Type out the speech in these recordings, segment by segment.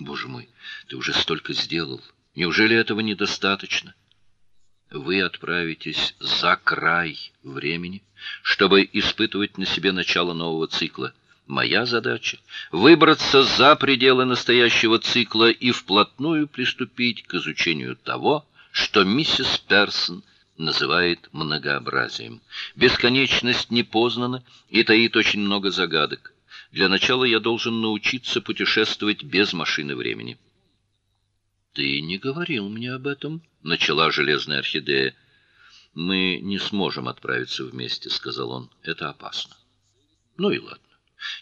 Боже мой, ты уже столько сделал. Неужели этого недостаточно? Вы отправитесь за край времени, чтобы испытывать на себе начало нового цикла. Моя задача выбраться за пределы настоящего цикла и вплотную приступить к изучению того, что миссис Персон называет многообразием. Бесконечность не познана и таит очень много загадок. Для начала я должен научиться путешествовать без машины времени. Ты не говорил мне об этом, начала железная орхидея. Мы не сможем отправиться вместе, сказал он. Это опасно. Ну и ладно.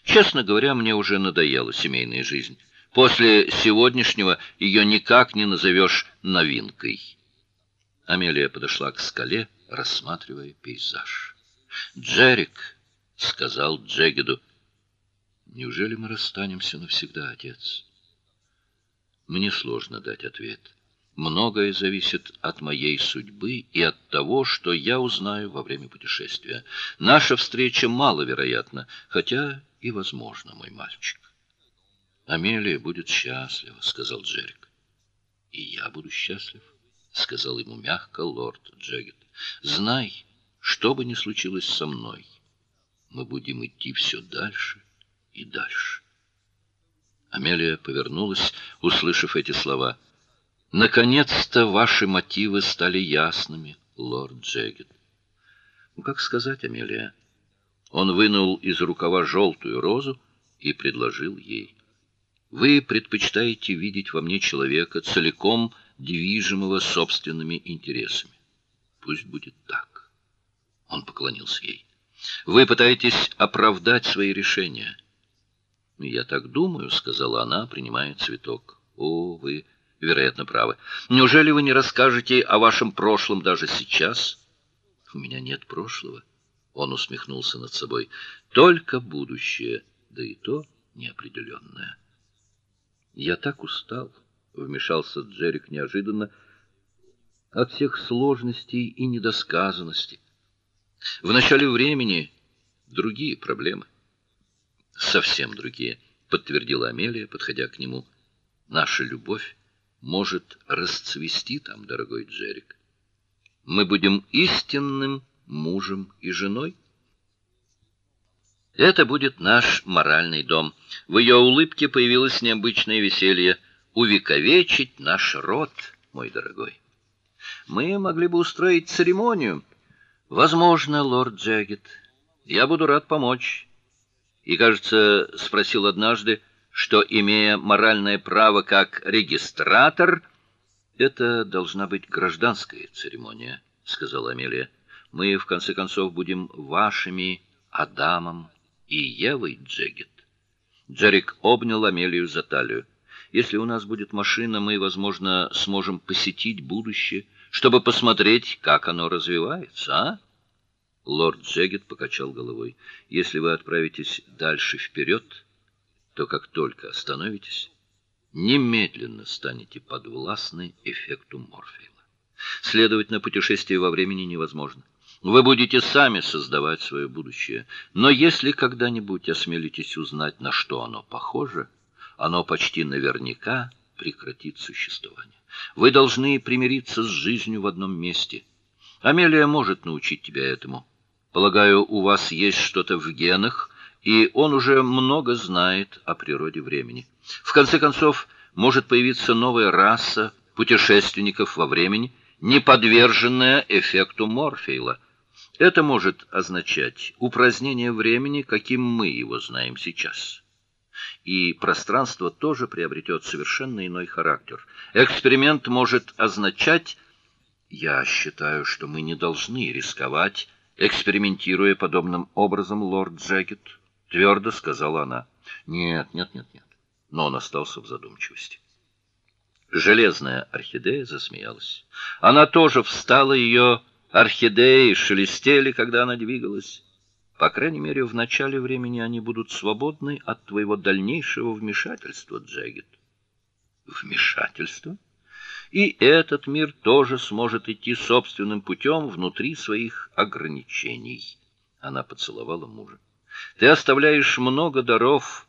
Честно говоря, мне уже надоела семейная жизнь. После сегодняшнего ее никак не назовешь новинкой. Амелия подошла к скале, рассматривая пейзаж. "Джерик", сказал Джегеду. "Неужели мы расстанемся навсегда, отец?" Мне сложно дать ответ. Многое зависит от моей судьбы и от того, что я узнаю во время путешествия. Наша встреча маловероятна, хотя и возможно, мой мальчик. Амелия будет счастлива, сказал Джерик. И я буду счастлив сказал ему мягко лорд Джегет. Знай, что бы ни случилось со мной, мы будем идти все дальше и дальше. Амелия повернулась, услышав эти слова. Наконец-то ваши мотивы стали ясными, лорд Джегет. Ну как сказать, Амелия? Он вынул из рукава желтую розу и предложил ей. Вы предпочитаете видеть во мне человека целиком движимого собственными интересами. Пусть будет так. Он поклонился ей. Вы пытаетесь оправдать свои решения. Я так думаю, сказала она, принимая цветок. О, вы, вероятно, правы. Неужели вы не расскажете о вашем прошлом даже сейчас? У меня нет прошлого. Он усмехнулся над собой. Только будущее, да и то неопределенное. Я так устал вмешался Джерик неожиданно, от всех сложностей и недосказанностей. В начале времени другие проблемы. Совсем другие, подтвердила Амелия, подходя к нему. Наша любовь может расцвести там, дорогой Джерик. Мы будем истинным мужем и женой. Это будет наш моральный дом. В ее улыбке появилось необычное веселье увековечить наш род, мой дорогой. Мы могли бы устроить церемонию. Возможно, лорд Джаггет. Я буду рад помочь. И, кажется, спросил однажды, что имея моральное право как регистратор, это должна быть гражданская церемония, сказала Амелия. Мы в конце концов будем вашими Адамом и Евой Джегет. Джерик обнял Амелию за талию. Если у нас будет машина, мы, возможно, сможем посетить будущее, чтобы посмотреть, как оно развивается, а? Лорд Джегет покачал головой. Если вы отправитесь дальше вперед, то как только остановитесь, немедленно станете подвластны эффекту Морфея. Следовательно, путешествие во времени невозможно. Вы будете сами создавать свое будущее. Но если когда-нибудь осмелитесь узнать, на что оно похоже, оно почти наверняка прекратит существование. Вы должны примириться с жизнью в одном месте. Амелия может научить тебя этому. Полагаю, у вас есть что-то в генах, и он уже много знает о природе времени. В конце концов, может появиться новая раса путешественников во времени, не подверженная эффекту Морфея. Это может означать упразднение времени, каким мы его знаем сейчас и пространство тоже приобретет совершенно иной характер. Эксперимент может означать я считаю, что мы не должны рисковать, экспериментируя подобным образом, лорд Джекет, твердо сказала она. Нет, нет, нет, нет. Но он остался в задумчивости. Железная орхидея засмеялась. Она тоже встала, ее орхидеи шелестели, когда она двигалась. По крайней мере, в начале времени они будут свободны от твоего дальнейшего вмешательства, Джегет. Вмешательство? И этот мир тоже сможет идти собственным путем внутри своих ограничений. Она поцеловала мужа. Ты оставляешь много даров